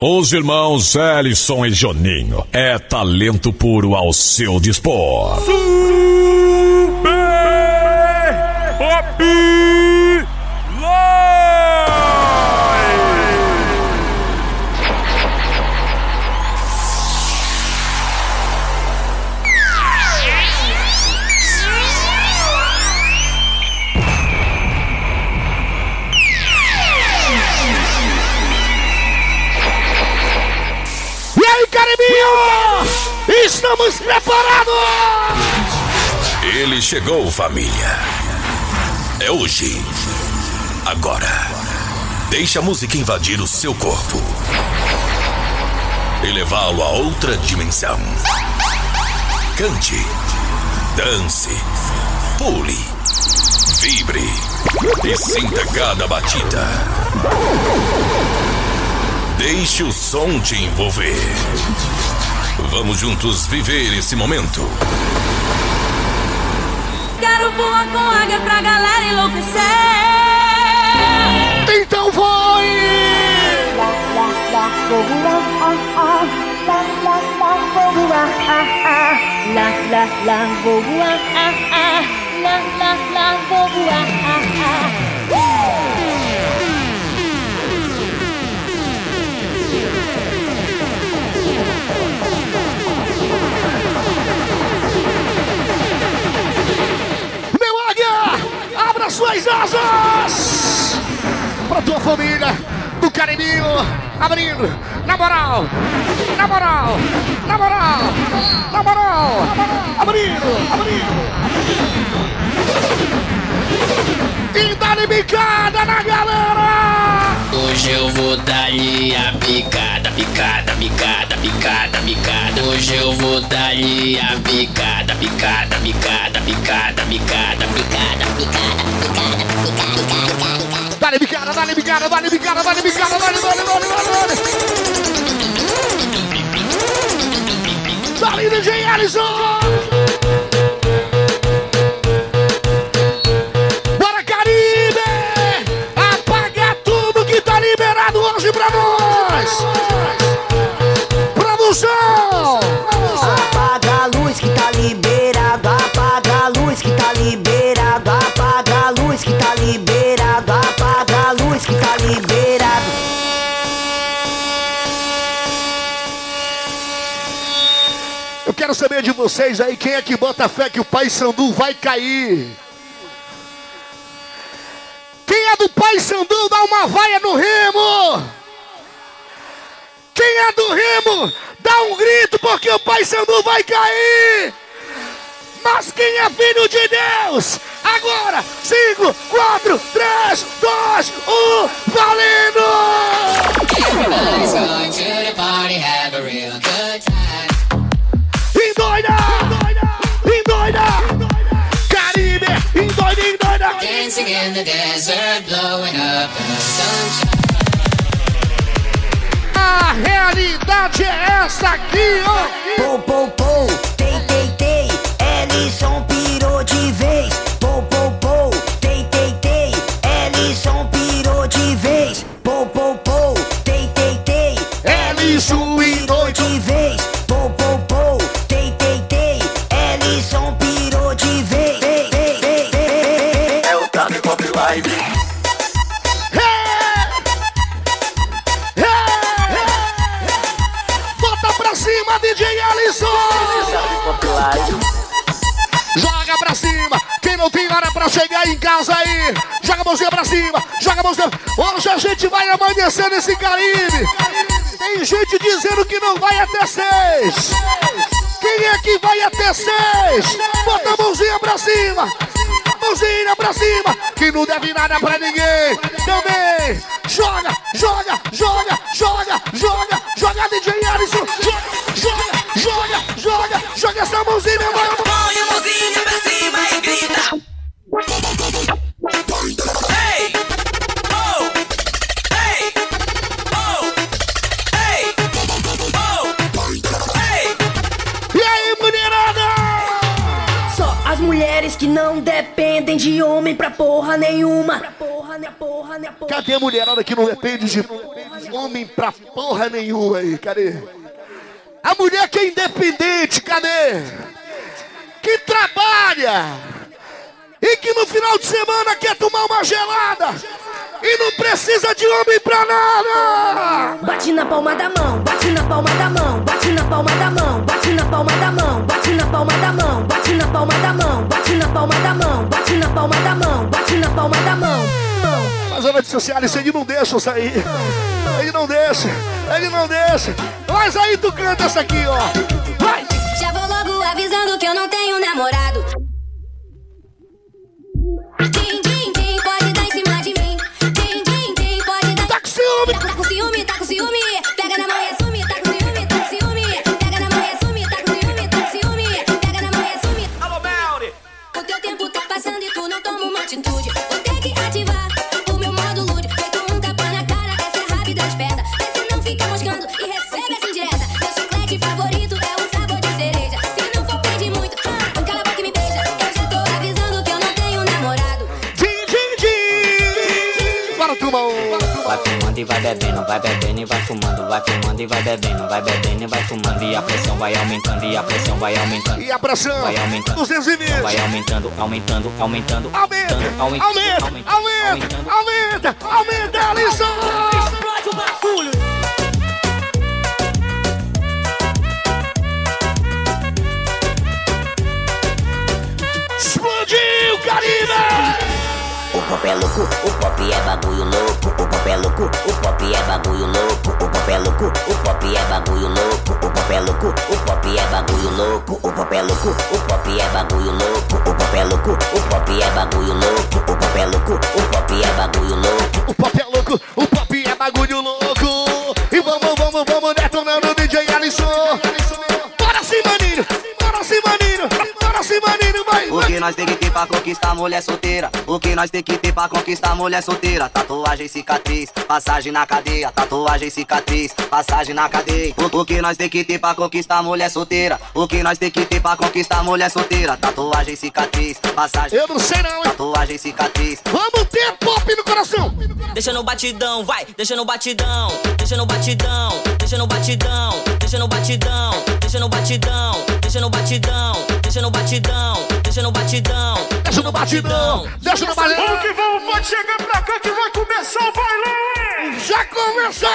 Os irmãos Ellison e Joninho é talento puro ao seu dispor. Super chegou, família. É hoje. Agora. Deixe a música invadir o seu corpo e levá-lo a outra dimensão. Cante, dance, pule, vibre e sinta cada batida. Deixe o som te envolver. Vamos juntos viver esse momento. Quero voar com águia pra galera enlouquecer. Então vai! Ah, lá, lá, lá, vou voar, ah, lá, lá, lá, vou voar, ah, lá, Caribinho abrindo na moral, na moral, na moral, na moral, abrindo, abrindo. E dá-lhe bicada na galera! Hoje eu vou dar-lhe a picada, picada, picada, picada, picada. Hoje eu vou dar-lhe a picada, picada, picada, picada, picada, picada, picada, picada, picada, picada. Dale mi cara, dale mi cara, dale mi cara, dale mi cara, dale, dale, dale, dale, dale. Dale, DJ Allison! Saber de vocês aí, quem é que bota fé que o Pai Sandu vai cair? Quem é do Pai Sandu dá uma vaia no remo? Quem é do remo dá um grito porque o Pai Sandu vai cair? Mas quem é filho de Deus? Agora, 5, 4, 3, 2, 1, valendo! Everybody's going to the party, have a real good Dancing in the desert, blowing up the sunshine. A realidade é essa aqui, ó! Pou, pou, pou, tei, tei, tei, Ellison pirou Quem não tem hora pra chegar em casa aí, joga a mãozinha pra cima. Joga a mãozinha. Hoje a gente vai amanhecer nesse Caribe. Tem gente dizendo que não vai até seis. Quem é que vai até seis? Bota a mãozinha pra cima. Mãozinha pra cima. Que não deve nada pra ninguém. Também. Joga, joga, joga, joga, joga, joga, DJ Alisson. Joga, joga joga, joga, joga essa mãozinha, porra nenhuma. Cadê a mulherada que não depende de homem pra porra nenhuma aí, cadê? A mulher que é independente, cadê? Que trabalha e que no final de semana quer tomar uma gelada e não precisa de homem pra nada. Bate na palma da mão, bate na palma da mão, bate na palma da mão, bate na palma da mão, palma da mão, bate na palma da mão, bate na palma da mão, bate na palma da mão, bate na palma da mão. Mas a redes sociais, ele não deixa eu sair. Ele não deixa, ele não deixa. Mas aí tu canta essa aqui, ó. Vai! Já vou logo avisando que eu não tenho namorado. Din, din, din, pode dar em cima de mim. Din, din, din, pode dar. Tá com ciúme! Tá com ciúme, tá com ciúme. Pega na mão vai fumando, vai fumando e vai bebendo, vai bebendo e vai fumando e a pressão vai aumentando e a pressão vai aumentando. E a pressão? Vai aumentando. 220! Vai aumentando, aumentando, aumentando. Aumenta, aumentando, aumenta, aumentando, aumenta, aumentando. aumenta, aumenta, Alisson! Explode o pop é louco, o pop é bagulho louco. O pop é louco, o pop é bagulho louco. O pop é louco, o pop é bagulho louco. O pop é louco, o pop é bagulho louco. O pop é louco, o pop é bagulho louco. O pop é louco, o pop é bagulho louco. O pop é louco, o pop é bagulho louco. O pop é louco, o pop é bagulho que nós tem que ter pra conquistar mulher solteira? O que nós tem que ter pra conquistar mulher solteira? Tatuagem, cicatriz, passagem na cadeia. Tatuagem, cicatriz, passagem na cadeia. O, o que nós tem que ter pra conquistar mulher solteira? O que nós tem que ter pra conquistar mulher solteira? Tatuagem, cicatriz, passagem. Eu não sei não, hein? Tatuagem, cicatriz. Vamos ter pop no coração! Deixa no batidão, vai, deixa no batidão, deixa no batidão, deixa no batidão, deixa no batidão, deixa no batidão, deixa no batidão, deixa no batidão, deixa no batidão, Deixa no batidão! Deixa no batidão! Vamos que vamos, pode chegar pra cá que vai começar o baile! Já começou!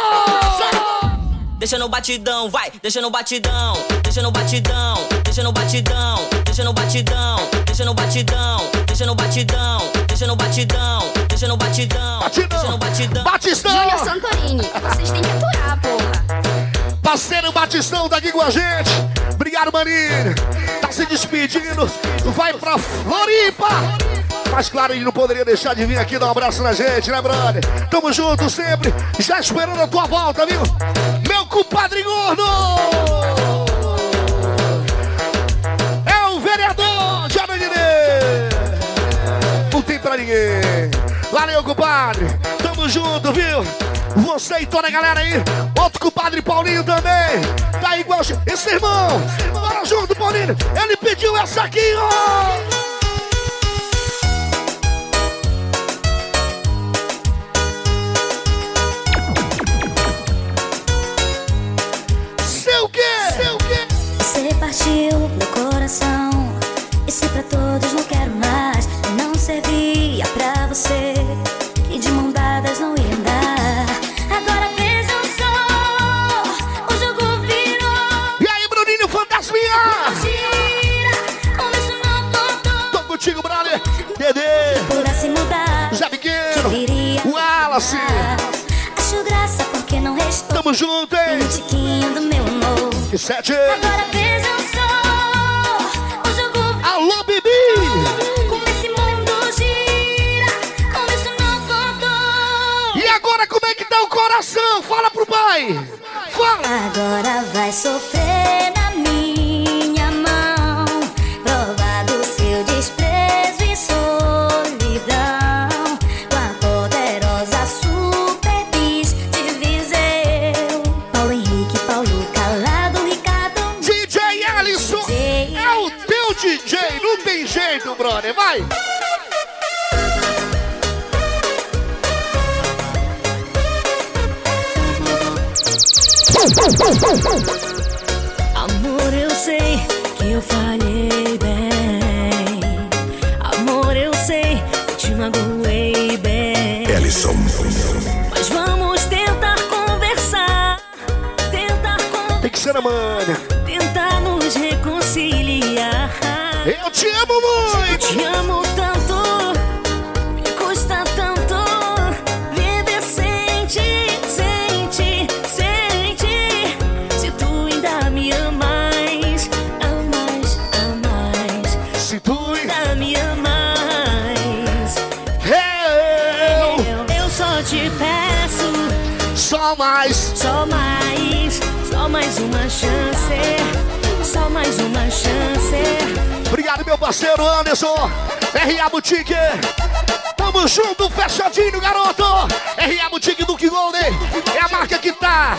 Deixa no batidão, vai, deixa no batidão, deixa no batidão, deixa no batidão, deixa no batidão, deixa no batidão, deixa no batidão, deixa no batidão, deixa no batidão, deixa no batidão. Batistão! Júnior Santorini, vocês têm que aturar, porra. Parceiro Batistão tá aqui com a gente. Obrigado, maninho. Tá se despedindo. Vai pra Floripa. Mas claro, ele não poderia deixar de vir aqui dar um abraço na gente, né, brother? Tamo junto sempre. Já esperando a tua volta, viu? Meu compadre gordo. É o vereador de Amenidê. Não tem pra ninguém. Valeu, compadre. Tamo junto, viu? Você e toda a galera aí. Outro compadre Paulinho também. Tá igual. Esse irmão. Bora junto, Paulinho. Ele pediu essa aqui, ó. Seu quê? Seu quê? Você partiu Tamo junto, hein? do meu amor. E sete. Agora o jogo Alô, Bibi. Como esse mundo gira, não contou. E agora, como é que tá o coração? Fala pro pai. Fala. Agora vai sofrer na Vai. Amor, eu sei que eu falhei bem. Amor, eu sei que te magoei bem. Ellison. Mas vamos tentar conversar. Tentar conversar. Tem que ser a manha. Eu te amo muito. Te amo tanto, me custa tanto viver sem ti, sem ti, sem ti. Se tu ainda me amas, amas, amas. Se tu ainda me amas, eu, eu só te peço, só mais, só mais, só mais uma chance, só mais uma chance. Parceiro Anderson. RA Boutique. Tamo junto, fechadinho, garoto. RA Boutique do Golden. É a marca que tá.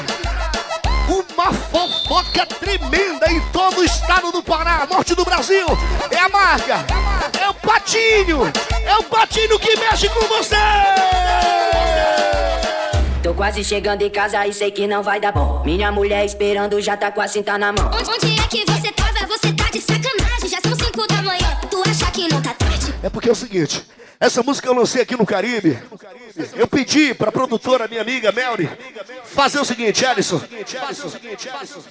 Uma fofoca tremenda em todo o estado do Pará, norte do Brasil. É a marca. É o patinho. É o patinho que mexe com você. Tô quase chegando em casa e sei que não vai dar bom. Minha mulher esperando já tá com a cinta na mão. Onde, onde é que você tava? Você tá de sacanagem. Já são 5 da manhã. Tá? É porque é o seguinte, essa música eu lancei aqui no Caribe. Eu pedi pra produtora, minha amiga Melry, fazer o seguinte, Ellison.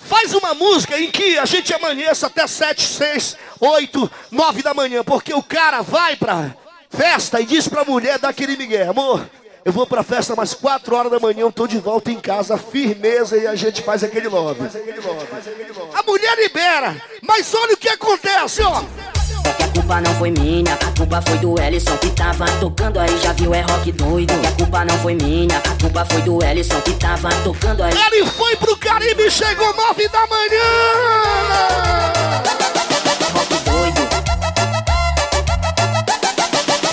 Faz uma música em que a gente amanheça até 7, 6, 8, 9 da manhã. Porque o cara vai pra festa e diz pra mulher daquele migué, amor. Eu vou pra festa mais 4 horas da manhã, eu tô de volta em casa, firmeza, e a gente faz aquele love. A mulher libera, mas olha o que acontece, ó. É que a culpa não foi minha, a culpa foi do Ellison que tava tocando aí, já viu, é rock doido. E a culpa não foi minha, a culpa foi do Ellison que tava tocando aí. Ele foi pro Caribe e chegou 9 da manhã. Rock doido.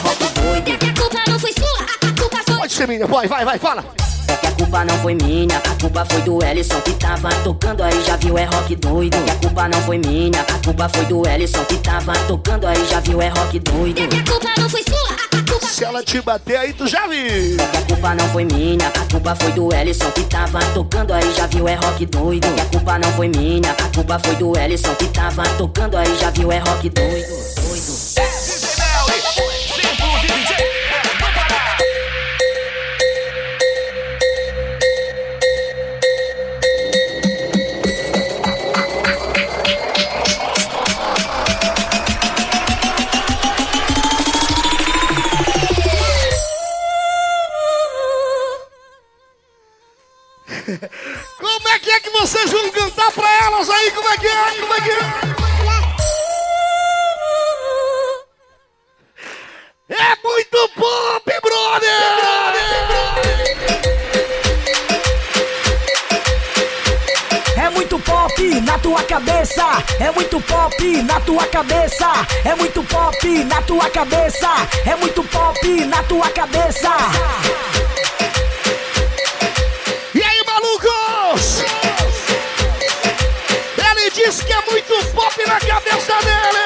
Rock doido. É que a culpa não foi sua, a, a culpa foi. Pode ser minha, vai, vai, vai, fala. É que a culpa não foi minha, a culpa foi do Ellison que tava tocando aí, já viu, é rock doido. E a culpa não foi minha, a culpa foi do Ellison que tava tocando aí, já viu, é rock doido. É que a culpa não foi sua, a, a culpa Se ela te bater aí, tu já viu. É que a culpa não foi minha, a culpa foi do Ellison que tava tocando aí, já viu, é rock doido. E a culpa não foi minha, a culpa foi do Ellison que tava tocando aí, já viu, é rock doido. Doido. Vocês vão cantar pra elas aí? Como é que é? Como é que é? É muito pop, brother! É muito pop na tua cabeça, é muito pop na tua cabeça, é muito pop na tua cabeça, é muito pop na tua cabeça. Disse que é muito pop na cabeça dele!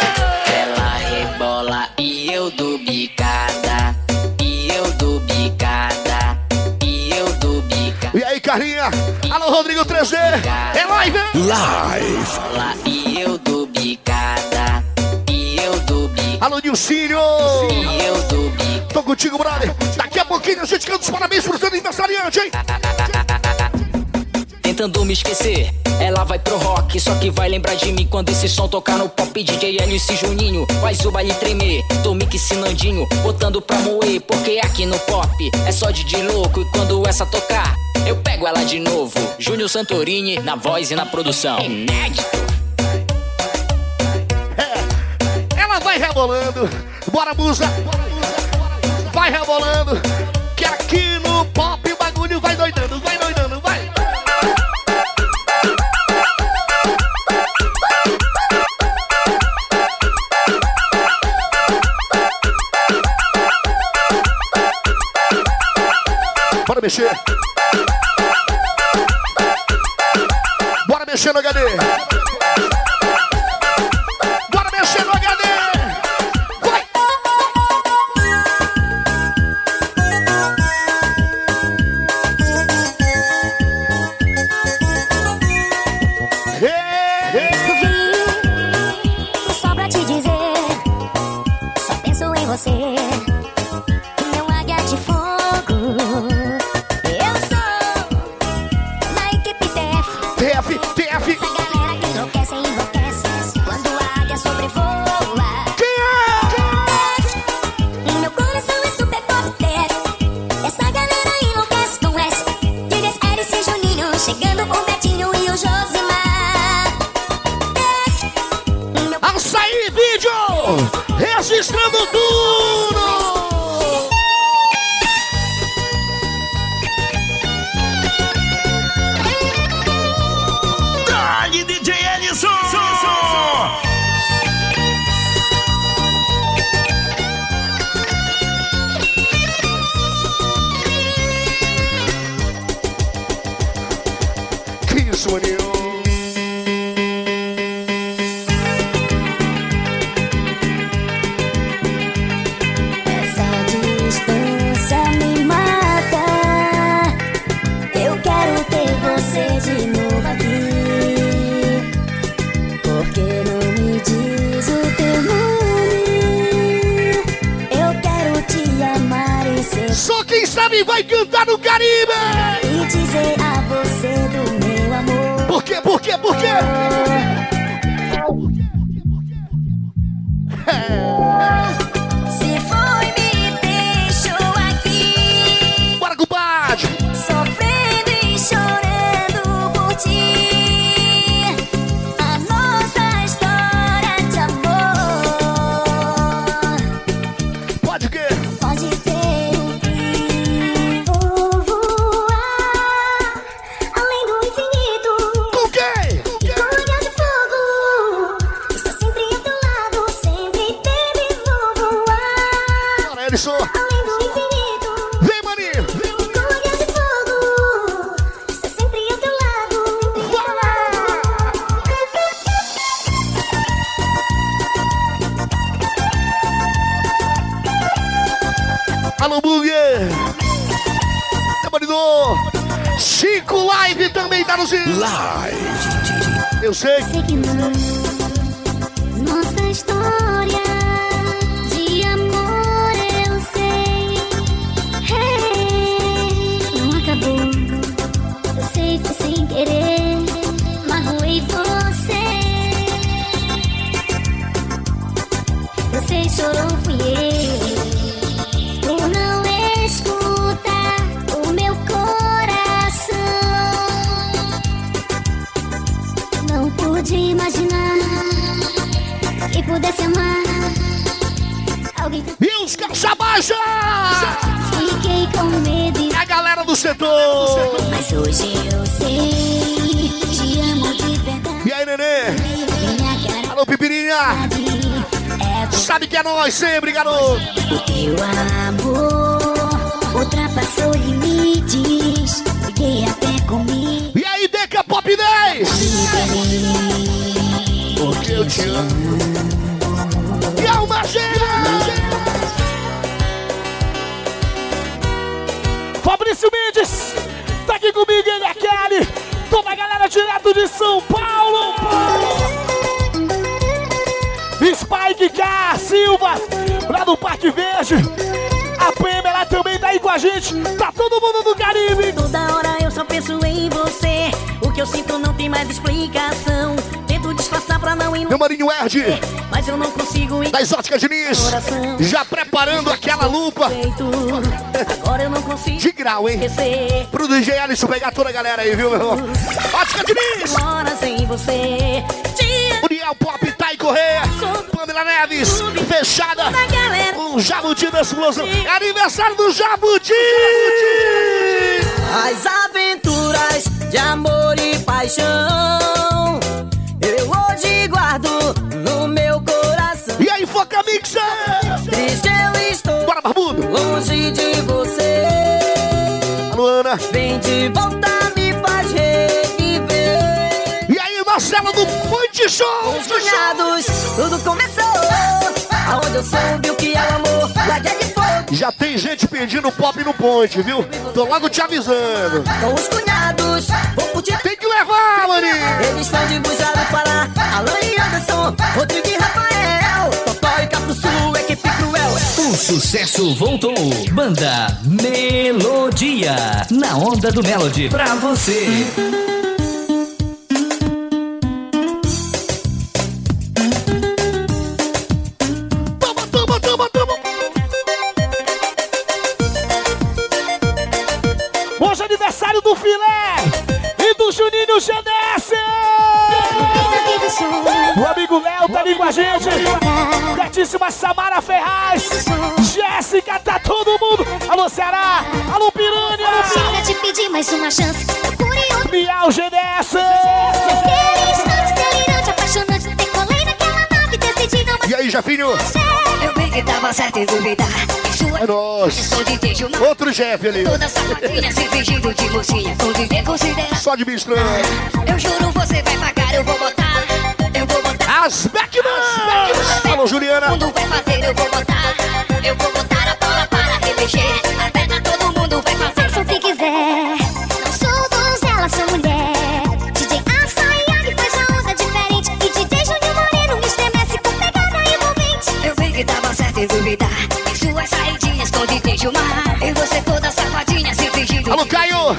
Ela rebola e eu dou bicada. E eu dou bicada. E eu dou bicada. E aí, Carlinha? Alô, Rodrigo 3D! É live! Live. Rebola e eu dou bicada. E eu dou bicada. Alô, Nilcínio! E eu dou bicada. Tô contigo, brother! Daqui a pouquinho a gente canta os parabéns pro seu aniversariante, hein? Tentando me esquecer, ela vai pro rock, só que vai lembrar de mim quando esse som tocar no pop. DJ Alice Juninho, faz o baile tremer. Tô Mix Nandinho, botando pra moer, porque aqui no pop é só de louco. E quando essa tocar, eu pego ela de novo. Júnior Santorini, na voz e na produção. Inédito. Ela vai rebolando. Bora, musa. Vai rebolando. Que aqui no pop o bagulho vai doidando, Sabe vai cantar no Caribe! E dizer a você do meu amor. Por quê? Por quê? Por quê? Live também tá no Live! Eu sei! E os Cachabaja! Fiquei com medo, e- A galera do setor! mas hoje eu sei. Te amo de verdade. E aí, nenê? Alô, Pipirinha! é. Sabe que é nós sempre, garoto! O teu amor ultrapassou limites. Fiquei até comigo. E aí, Deca Pop 10! Porque eu te amo. E alma gêmea! Mendes, tá aqui comigo, ele é Kelly. Toda a galera direto de São Paulo. Spike K. Silva, lá do Parque Verde. A Pamela também tá aí com a gente. Tá todo mundo do Caribe. Toda hora eu só penso em você. O que eu sinto não tem mais explicação. Meu maninho Erd, Mas eu não consigo das óticas Diniz, já preparando aquela lupa Agora eu não consigo de grau, hein? esquecer. Pro DJ Alisson pegar toda a galera aí, viu, meu irmão? Ótica Diniz! Horas sem você. União Pop, Tai Correia, Pamela Neves, fechada, um Jabuti da explosão. É aniversário do Jabuti! As aventuras de amor e paixão Eu hoje guardo longe de você Alô, Ana! Vem de volta, me faz reviver E aí, Marcelo do Ponte Show! Os cunhados, tudo começou Aonde eu soube o que é o amor Larguei de fogo Já tem gente pedindo pop no ponte, viu? Tô logo te avisando. Com os cunhados, vou curtir Tem que levar, maninho! Eles são de Bujara do Pará Alan e Anderson, Rodrigo e Rafael cruel. O sucesso voltou. Banda Melodia. Na onda do Melody. Pra você. Hoje é aniversário do filé e do Juninho GDS! O amigo Léo tá ali com a gente. Gatíssima Samara Ferraz. Jéssica, tá todo mundo. Alô, Ceará. Alô, Piranha. Chega de pedir mais uma chance. Outro. Miau GDS. Aquele instante delirante, apaixonante. Decolei naquela nave, decidi não E aí, Jefinho? Eu bem que tava certo em duvidar. É nóis. Outro Jeff ali. Toda se fingindo de mocinha. Com viver considerar. Só administrando. Eu juro, você vai pagar, eu vou botar. Eu vou botar. As Beckman! Alô, Juliana. Todo mundo vai fazer, eu vou botar. Eu vou botar a bola para remexer. A perna todo mundo vai fazer. Se você quiser. Não sou donzela, sou mulher. DJ Açaiag faz uma onda diferente. E DJ Júnior Moreno me estremece com pegada envolvente. Eu vi que tava certo em duvidar. Em suas saidinhas com DJ Gilmar. E você toda safadinha se fingindo. Alô, Caio.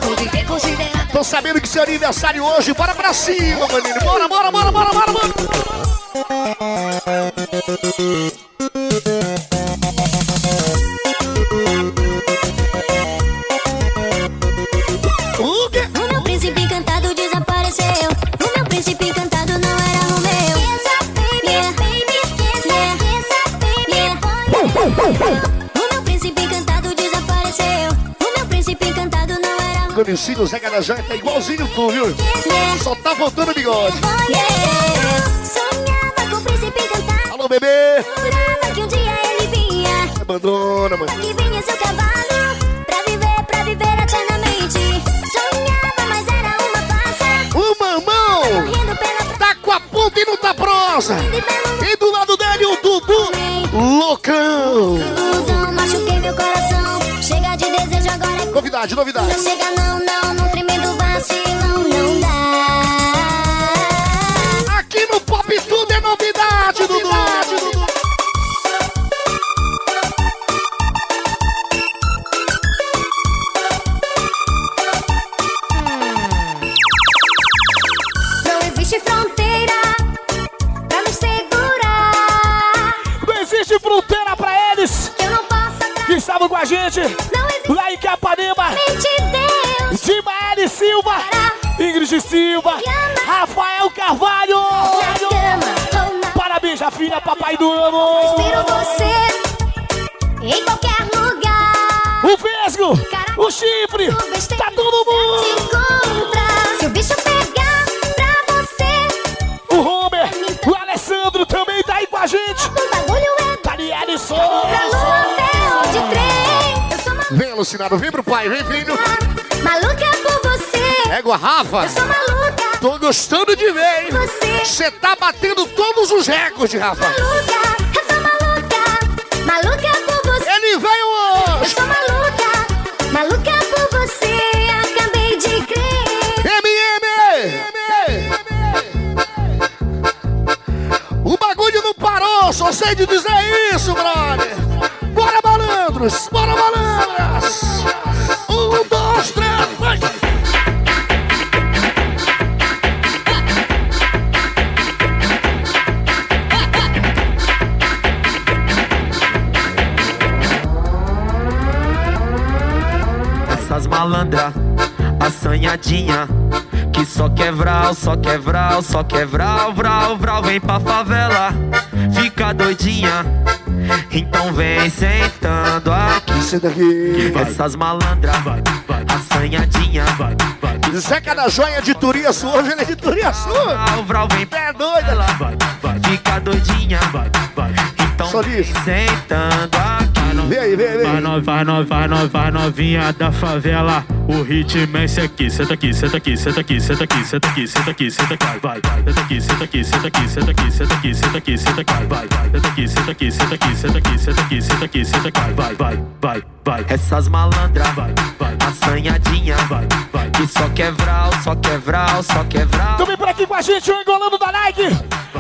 Tô sabendo que seu aniversário hoje. Bora pra cima, maninho. Bora, bora, bora, bora, bora, bora. O quê? O meu príncipe encantado desapareceu. O meu príncipe encantado não era o meu. Yeah, yeah, yeah. O era o Zé Garajá tá igualzinho tu, viu? Só tá faltando bigode. O encantado. Alô, bebê. Jurava que um dia ele vinha. Mano. Que vinha seu cavalo. Pra viver, pra viver eternamente. Sonhava, mas era uma farsa. O mamão tá com a ponta e não tá prosa. E do lado dele o Dudu loucão. Novidade, novidade. Não chega não, não, num tremendo vacilão, não dá. Papai do ano. Espero você em qualquer lugar. O Vesgo, o Chifre, tá todo mundo. Se o bicho pegar pra você, O Homer, o Alessandro também tá aí com a gente. o bagulho é Daniele Souza. lua até de trem. Eu sou Vem, alucinado, vem pro pai, vem, filho. maluca por você. Égua, Rafa. Eu sou maluca, Tô gostando de ver, hein? você. Você tá batendo todos os recordes, Rafa. Maluca, eu sou maluca, maluca por você. Ele veio Eu hoje. sou maluca, maluca por você. Acabei de crer. MM! O bagulho não parou, só sei de dizer isso, brother. Bora, malandros! Bora, malandras! Assanhadinha Que só quer vral, só quer vral, só quer vral, vral, vral Vem pra favela, fica doidinha Então vem sentando aqui. Senta aqui. Essas malandra, assanhadinha. Zeca da Joia de Turiaçu, hoje ele é de Turiaçu. Vral, vral, vem É doida lá. fica doidinha Então vem sentando aqui. Vem aí, vem, no, vai novinha da favela. O ritmo é esse aqui. Senta aqui, senta aqui, senta aqui, senta aqui, senta aqui, senta aqui, senta aqui, vai, vai. Senta aqui, senta aqui, senta aqui, senta aqui, senta aqui, senta aqui, senta aqui, vai, vai. Senta aqui, senta aqui, senta aqui, senta aqui, senta aqui, senta aqui, senta aqui, vai, vai, vai, vai. Essas malandra, Vai, vai, assanhadinha vai, vai. Que só quer vral, só quer vral, só quer vral Também por aqui com a gente, o engolando da Nike.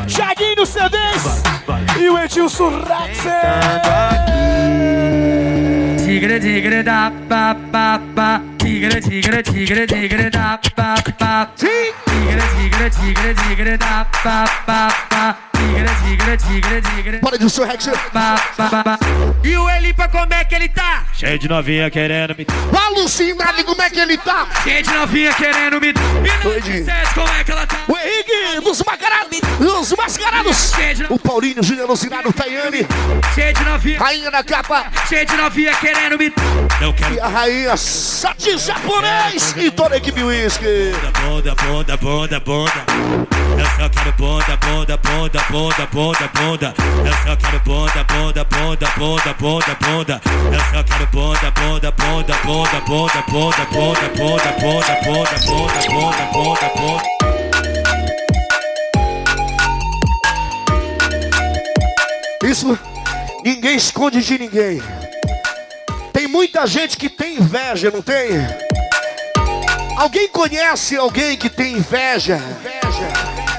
Jaguinho CDs. E o Edilson Raxer. Tigre, tigre, da, pa, pa, pa. Tigre, tigre, tigre, tigre, da, pa, pa. Tigre, tigre, tigre, tigre, da, pa, pa, pa. Tigre. Bora de seu Rex. E o Elipa, como é que ele tá? Cheio de novinha querendo me. Alucinado, como é que ele tá? Cheio de novinha querendo me. E como é que ela tá? O Henrique dos mascarados. Dos mascarados. O Paulinho, Júnior Alucinado, Tayane. Cheio de novinha. Rainha da capa. Cheio de novinha querendo me. Não quero. E a rainha Sati Japonês. E toda a equipe Whisky. Bunda, bunda, bunda, bunda. Eu só quero bunda, bunda, bunda, bunda, bunda, bunda. Eu só quero bunda, bunda, bunda, bunda, bunda, bunda. Eu só quero bunda, bunda, bunda, bunda, bunda, bunda, bunda, bunda, bunda, bunda, bunda, bunda, bunda, bunda. Isso ninguém esconde de ninguém. Tem muita gente que tem inveja, não tem? Alguém conhece alguém que tem inveja?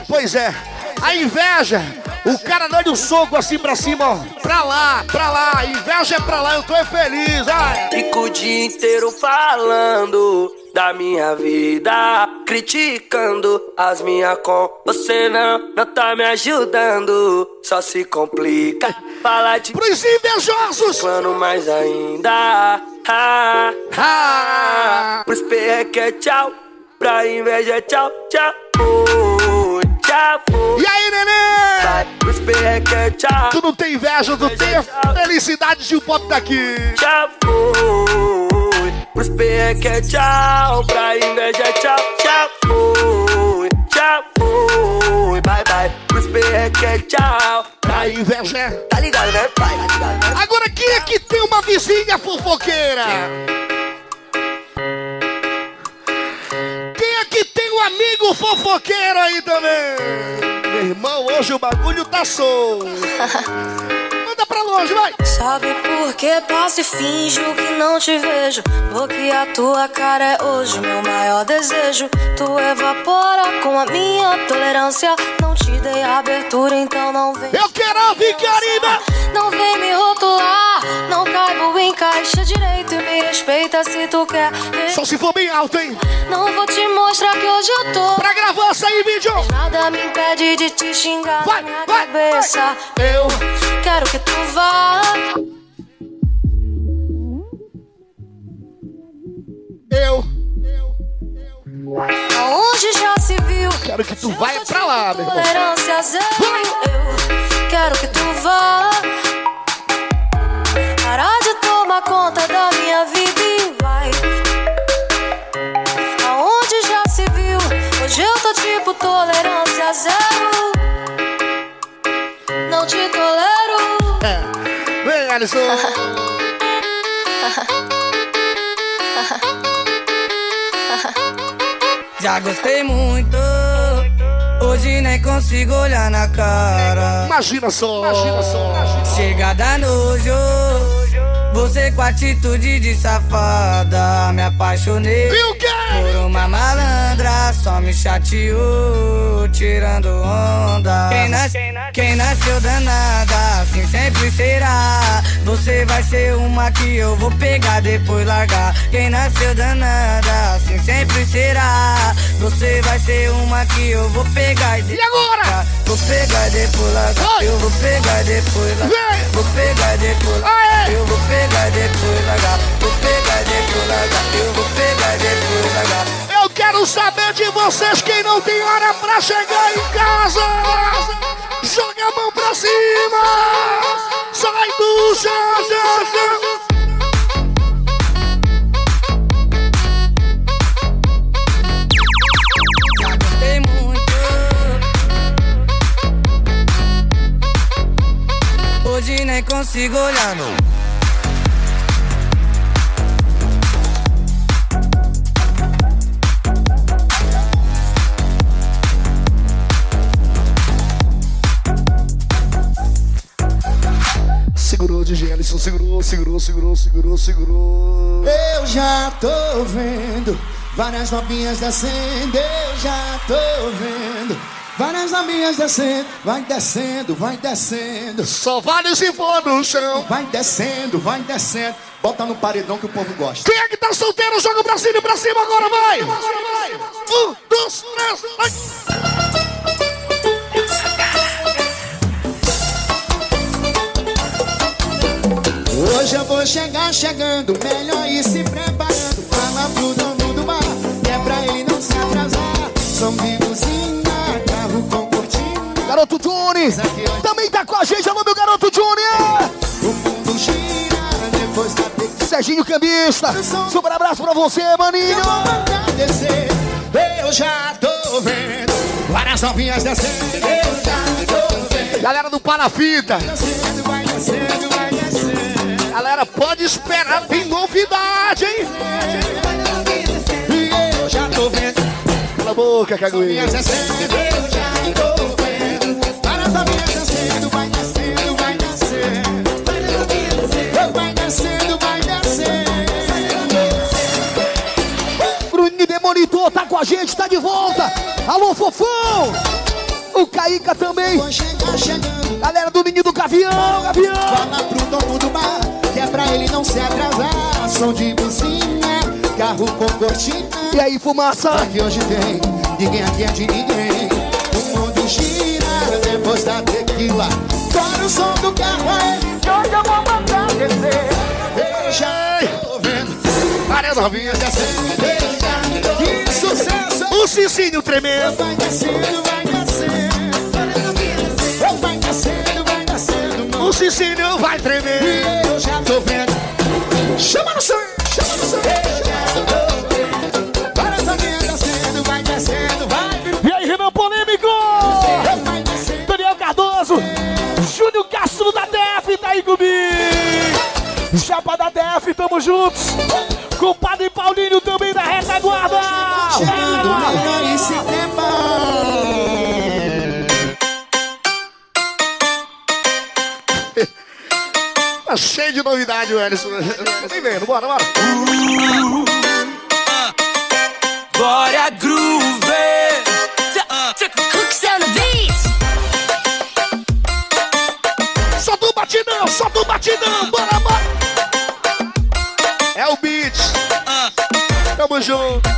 Pois é, a inveja, o cara dá um soco assim pra cima, ó. Pra lá, pra lá, inveja é pra lá, eu tô é feliz. Ai. Fico o dia inteiro falando da minha vida, criticando as minhas com. Você não, não tá me ajudando, só se complica. Fala de pros invejosos, plano mais ainda. Ah, ah, pros perreque é tchau, pra inveja é tchau, tchau. Fui. E aí, neném? Tu não tem inveja, tu tem felicidade de o pop daqui. Já fui, pros perreque é tchau, pra inveja é tchau, já fui, já fui, bye bye, pros perreque é tchau, pra inveja é. Tá ligado, né, pai? Tá ligado, né? Agora quem é que tem uma vizinha fofoqueira? Que tem um amigo fofoqueiro aí também? Meu irmão, hoje o bagulho tá solto. Manda pra longe, vai! Sabe por que passo e finjo que não te vejo? Porque a tua cara é hoje o meu maior desejo. Tu evapora com a minha tolerância. Não te dei abertura, então não vem. Eu quero ouvir, Karina! Não vem me rotular, não caibo em caixa direito e me respeita se tu quer. Só se for bem alto, hein? Não vou te mostrar que hoje eu tô. Pra gravar sair vídeo! Mas nada me impede de te xingar vai, na vai, cabeça. Vai. Eu quero que tu vá. Eu. Aonde já se viu? Quero que tu vá pra lá, meu irmão. Tolerância zero. Eu quero que tu vá. Parar de tomar conta da minha vida e vai. Aonde já se viu? Hoje eu tô tipo tolerância zero. Alisson. Já gostei muito. Hoje nem consigo olhar na cara. Imagina só, imagina só. Chega da nojo. Você com atitude de safada. Me apaixonei Viu? Por uma malandra. Só me chateou, tirando onda. Quem, nas... Quem nasceu danada, assim sempre será. Você vai ser uma que eu vou pegar, depois largar. Quem nasceu danada, assim sempre será. Você vai ser uma que eu vou pegar e E agora? Vou pegar e depois largar. Eu vou pegar e depois largar. Vou pegar e depois largar. Vocês quem não tem hora pra chegar em casa. Joga a mão pra cima. Sai do chão. Gostei muito. Hoje nem consigo olhar, não. Segurou, segurou, segurou, segurou. Eu já tô vendo várias novinhas descendo, eu já tô vendo várias novinhas descendo, vai descendo, vai descendo. Só vale se for no chão. Vai descendo, vai descendo. Bota no paredão que o povo gosta. Quem é que tá solteiro, joga pra cima e pra cima agora, vai! Um, dois, três, vai! Hoje eu vou chegar chegando, melhor ir se preparando. Fala pro dono do bar, que é pra ele não se atrasar. Som de buzina, carro com cortina. Garoto Johnny, também tá com a gente, alô meu garoto Johnny! O mundo gira depois da Serginho Cambista, super abraço pra você, maninho! descer. Eu já tô vendo várias novinhas descendo. Eu já tô vendo. Galera do Palafita, Descendo, galera pode esperar, tem novidade, hein? E eu já tô vendo Cala a boca, Caguinho. Eu já tô vendo várias novinhas descendo. Vai descendo, vai descendo. Vai descendo, vai descendo. Bruninho Demolitor tá com a gente, tá de volta! Alô, Fofão! O Caíca também! Chegando. Galera do Ninho do Gavião, Gavião! Fala pro dono do se atrasar. Som de buzina, carro com cortina. E aí, fumaça? Aqui hoje tem, ninguém aqui é de ninguém. O mundo gira depois da tequila. Para o som do carro aí, que hoje eu vou mandar descer. Já tô vendo várias novinhas descendo. Que sucesso! O Cicinho tremendo! Vai descendo, vai descendo. Vai descendo, vai descendo. O Cicinho vai tremer! E eu já tô vendo. Chama no som, chama no som. Eu já tô vendo. Várias novinhas descendo, vai descendo, vai. E aí, Renan Polêmico! Descendo. Daniel Cardoso! Júnior Castro da DF tá aí comigo! Chapa da DF, tamo juntos! Compadre Paulinho também da retaguarda! Chegando, melhor esse tempo. Tá cheio de novidade, o Ellison. Vem vendo, bora, bora! Bora groove. Hooks on the beat. Solta o batidão, solta o batidão, bora, bora! É o beat! Tamo junto!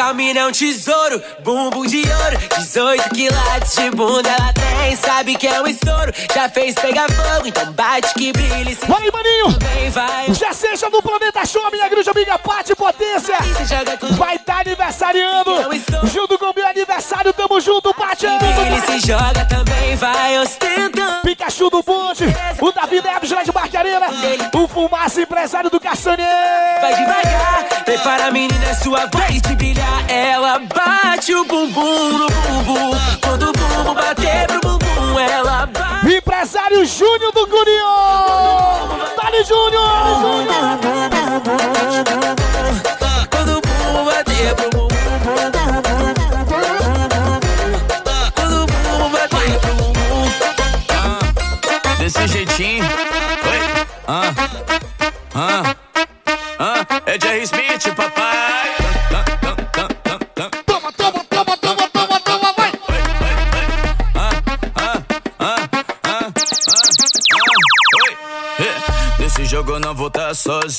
Essa mina é um tesouro, bumbum de ouro 18 quilates de bunda ela tem Sabe que é um estouro, já fez pegar fogo Então bate que brilha se Vai, maninho! bem vai Já seja no Planeta Show, minha grande amiga Pati Potência! Vai estar aniversariando! Junto com o meu aniversário, tamo junto, Pati! Ele se joga também, vai ostentando Pikachu do bonde, o Davi Neves lá de Barcarena, o Fumaça empresário do Castanheira! Vai devagar, prepara a menina, é sua vez de brilhar Ela bate o bumbum no bumbum Quando o bumbum bater pro bumbum, ela bate Empresário Júnior do Gurion! Dali Júnior!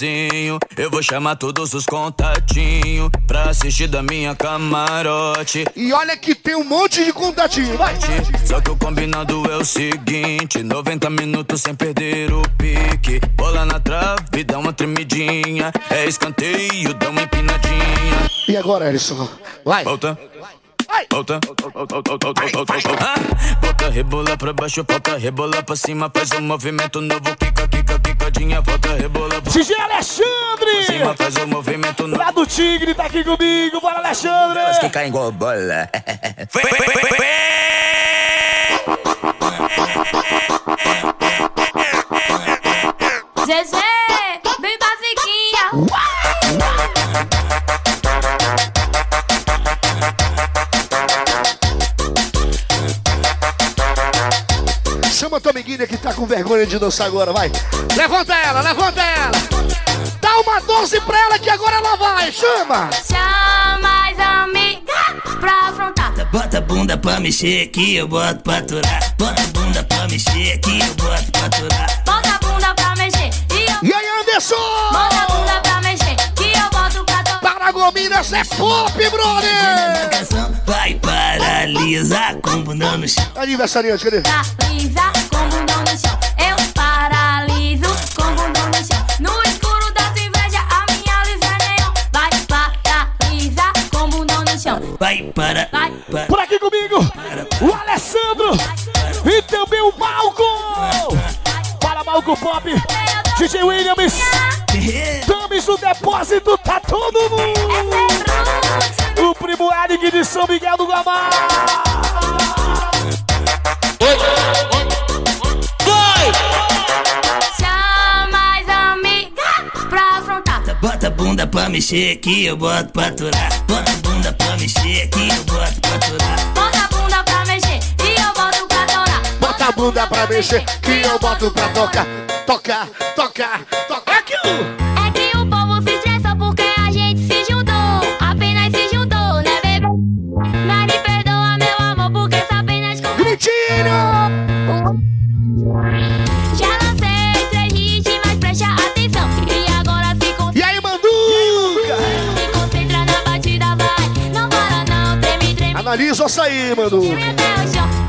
Sozinho. Eu vou chamar todos os contatinhos pra assistir da minha camarote. E olha que tem um monte de contatinho, vai! Só que o combinado é o seguinte: 90 minutos sem perder o pique. Bola na trave, dá uma tremidinha. É escanteio, dá uma empinadinha. E agora, Ellison? Vai! Volta. Volta, volta, rebola pra baixo, volta, rebola pra cima, faz um movimento novo, quica, quicadinha, volta, rebola DJ Alexandre! cima, faz um movimento novo. Lá do Tigre tá aqui comigo, bora Alexandre! Elas que caem igual bola. Vem, vem, vem, vem, Zezé, Que tá com vergonha de dançar agora, vai! Levanta ela, levanta ela! Dá uma doce pra ela que agora ela vai, chama! Chama as amigas pra afrontar. Bota a bunda pra mexer aqui, eu boto pra aturar. Bota a bunda pra mexer aqui, eu boto pra aturar. Bota a bunda pra mexer e eu E aí, Anderson? Bota a bunda pra mexer, que eu boto pra tocar. Paragominas é pop, brother! Vai paralisar com bunda no chão. Aniversariante, cadê? Paralisa bundão no chão. Eu paraliso com bundão no chão. No escuro da tua inveja, a minha luz é neon. Vai paralisa com bundão no chão. Vai para, Vai. para. Por aqui comigo, o Alessandro e também o Malco. Para Malco Pop, DJ Williams, Dames do Depósito, tá todo mundo. O primo Eric de São Miguel do Guamá. Pra mexer que eu boto pra aturar. Bota a bunda pra mexer que eu boto pra aturar. Bota a bunda pra mexer e eu boto pra torar. Bota a bunda pra mexer que eu boto pra tocar. Tocar, tocar, tocar. Aquilo! É que o povo se estressa porque a gente se juntou. Apenas se juntou, né, bebê? Mas me perdoa, meu amor, porque essa apenas Mentira! Analisa o açaí, Manduca.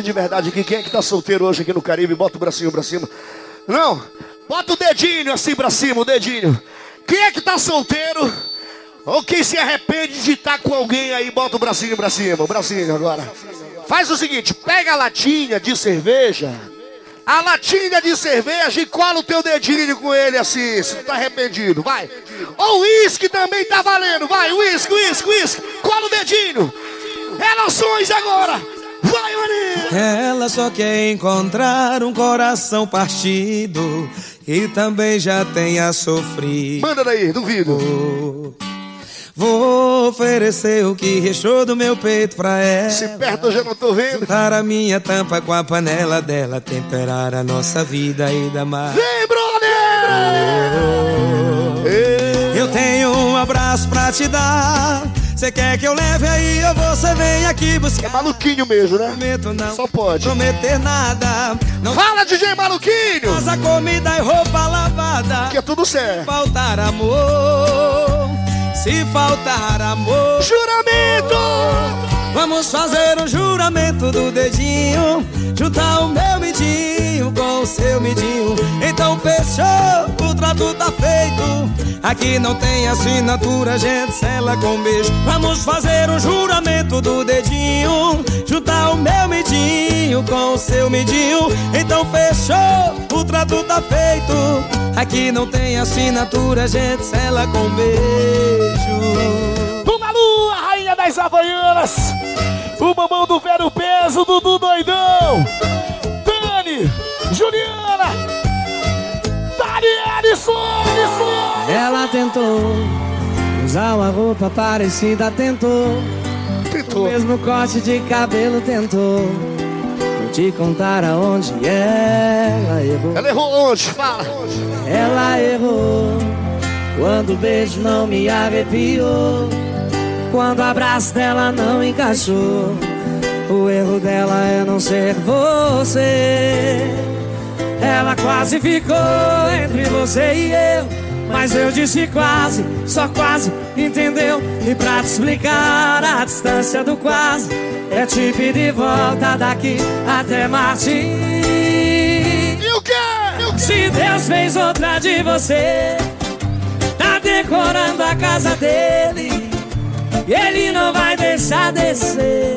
De verdade aqui, quem é que tá solteiro hoje aqui no Caribe? Bota o bracinho pra cima. Não, bota o dedinho assim pra cima, o dedinho. Quem é que tá solteiro? Ou quem se arrepende de estar com alguém aí, bota o bracinho pra cima, o bracinho agora. Faz o seguinte, pega a latinha de cerveja, a latinha de cerveja e cola o teu dedinho com ele assim, se tu tá arrependido, vai. Ou uísque também tá valendo, vai, uísque, uísque, uísque, cola o dedinho. Relações agora, vai, maninho. Ela só quer encontrar um coração partido e também já tenha sofrido. Manda daí, duvido. Vou oferecer o que restou do meu peito pra ela. Se perto eu já não tô vendo. Juntar a minha tampa com a panela dela, temperar a nossa vida e dar mais. Vem, brother! Eu tenho um abraço pra te dar. Cê quer que eu leve aí ou você vem aqui buscar? É maluquinho mesmo, né? Prometo não Só pode. prometer nada. Não Fala, DJ Maluquinho! Casa, comida e roupa lavada. Que é tudo certo. Faltar amor. Se faltar amor. Juramento! Vamos fazer um juramento do dedinho. Juntar o meu midinho com o seu midinho. Então fechou, o trato tá feito. Aqui não tem assinatura, gente, sela com beijo. Vamos fazer um juramento do dedinho. Juntar o meu midinho com o seu midinho. Então fechou, o trato tá feito. Aqui não tem assinatura, gente, sela com beijo. Das Havaianas. O mamão do velho peso, Dudu doidão. Dani, Juliana. Dani Ellison, Ellison. Ela tentou usar uma roupa parecida, tentou. Tentou. O mesmo corte de cabelo tentou. Vou te contar aonde ela errou. Ela errou onde? Fala. Ela errou quando o beijo não me arrepiou. Quando o abraço dela não encaixou. O erro dela é não ser você. Ela quase ficou entre você e eu. Mas eu disse quase, só quase, entendeu? E pra te explicar a distância do quase, é te pedir volta daqui até Marte. E o quê? Se Deus fez outra de você, tá decorando a casa dele. Ele não vai deixar descer.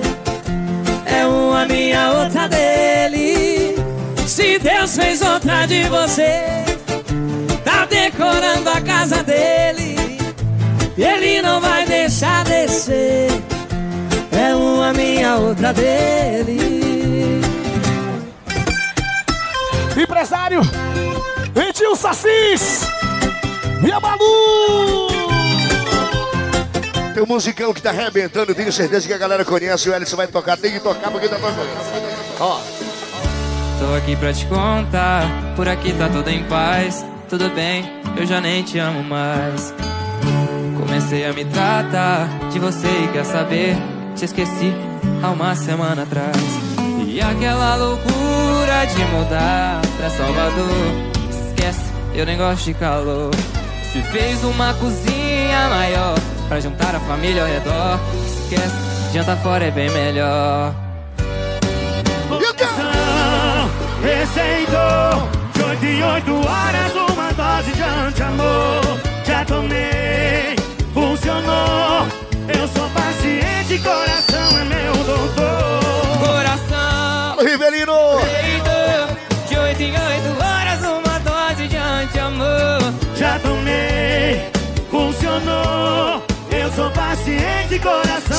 É uma minha, outra dele. Se Deus fez outra de você, tá decorando a casa dele. Ele não vai deixar descer. É uma minha, outra dele. Empresário, Vitinho Sassis e a Malu. Tem um musicão que tá arrebentando, tenho certeza que a galera conhece. O Ellison vai tocar, tem que tocar porque tá tocando. Ó. Tô aqui pra te contar, por aqui tá tudo em paz. Tudo bem, eu já nem te amo mais. Comecei a me tratar de você e quer saber? Te esqueci há uma semana atrás. E aquela loucura de mudar pra Salvador. Esquece, eu nem gosto de calor. Se fez uma cozinha maior pra juntar a família ao redor. Esquece, janta fora é bem melhor. Receitou de oito em oito horas uma dose de anti-amor. Já tomei, funcionou. Eu sou paciente, coração é meu doutor.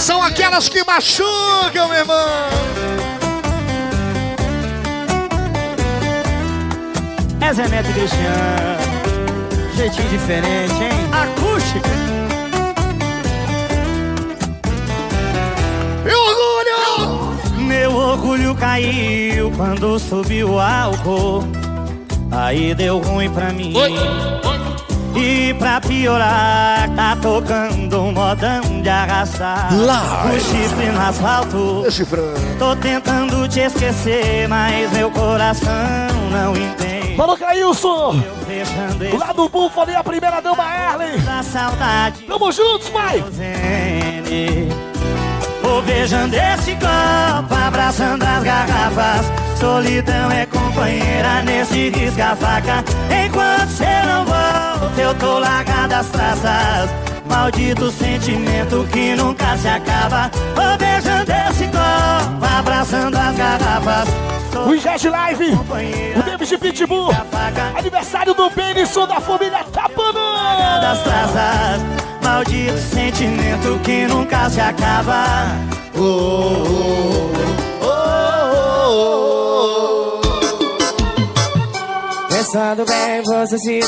São aquelas que machucam, meu irmão! É Zé Neto Cristiano. Jeitinho diferente, hein? Acústica. Meu orgulho! Meu orgulho caiu quando subiu o álcool. Aí deu ruim pra mim. E pra piorar, tá tocando um modão de arrastar Live. O chifre no asfalto Tô tentando te esquecer, mas meu coração não entende Mano Cailson! Fechando Lá do Búfalo e a primeira dama Erlen! da saudade Tamo juntos, pai! Vou beijando esse copo, abraçando as garrafas. Solidão é companheira nesse risca-faca. Enquanto cê não volta, eu tô largado as traças. Maldito sentimento que nunca se acaba. Vou beijando esse copo, abraçando as garrafas. O Ingeste Live, o David Pitbull, aniversário do Benison da família Tapanã! das traças. Maldito sentimento que nunca se acaba. Oh, oh, oh, oh. Pensando bem, você se.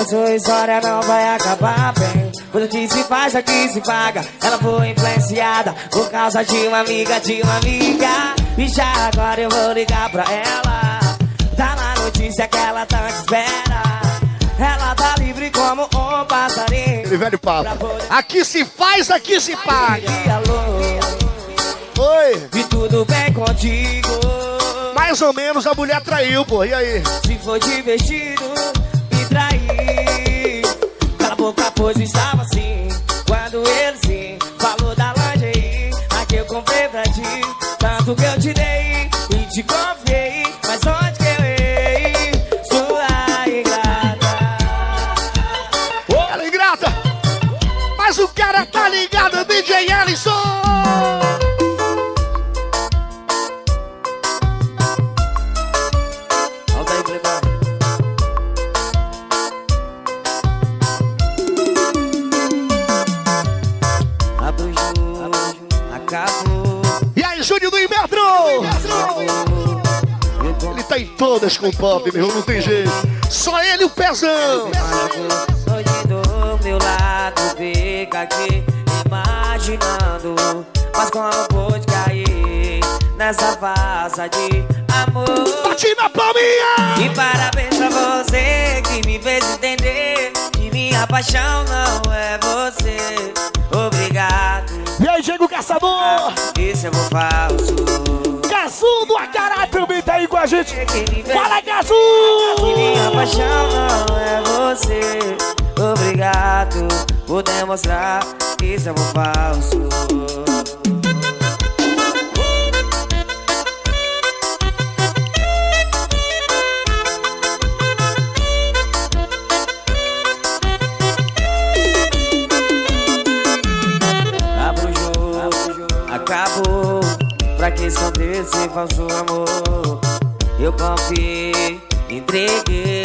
A sua história não vai acabar bem. Tudo que se faz aqui se paga. Ela foi influenciada por causa de uma amiga, de uma amiga. E já agora eu vou ligar pra ela. Dá na notícia que ela tanto espera. Ela tá livre como um passarinho. Aquele velho papo. Aqui se faz, aqui se paga. Oi. E tudo bem contigo. Mais ou menos a mulher traiu, pô. E aí? Se for divertido. Cala a pois estava assim. Quando ele sim falou da lingerie, a que eu comprei pra ti. Tanto que eu te dei e te confiei. Mas onde que eu errei? Sua ingrata. Ela é ingrata! Mas o cara tá ligado, DJ Ellison! Todas com o pop, meu não tem jeito. Só ele e o pezão! Sonhei do meu lado, fica aqui imaginando. Mas como pôde cair nessa farsa de amor? Bate na palminha! E parabéns pra você que me fez entender que minha paixão não é você. Obrigado. E aí, Diego Caçador! Esse amor falso fundo, a Acará também tá aí com a gente. Fala, Gazu! Minha paixão não é você. Obrigado por demonstrar que isso é um falso. Acabou falso amor. Eu confiei, entreguei.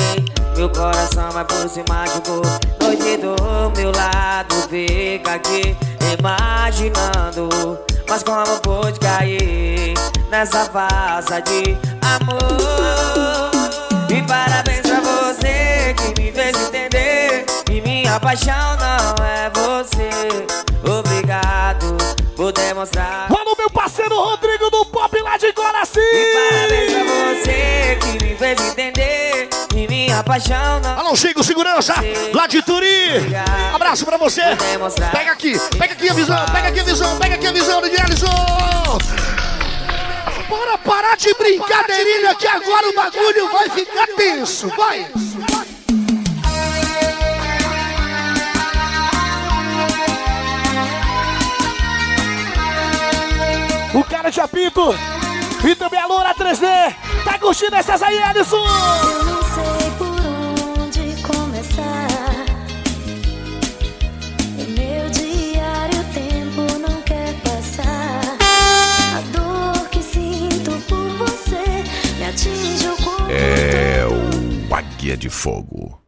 Meu coração vai por se machucou. Noite do meu lado, fica aqui imaginando. Mas como pôde cair nessa farsa de amor? E parabéns pra você que me fez entender que minha paixão não é você. Obrigado por demonstrar. Guaraci. E parabéns pra você que me fez entender que minha paixão não Alô, Chico, segurança, lá de Turi. Abraço pra você. Pega aqui, pega aqui a visão, pega aqui a visão, pega aqui a visão de Alisson. Bora parar de brincadeirinha que agora o bagulho vai ficar tenso, vai. O cara de apito e também a Loura 3D. Tá curtindo essas aí, Alisson? Eu não sei por onde começar. Em meu diário o tempo não quer passar. A dor que sinto por você me atinge o corpo. É o Águia de Fogo.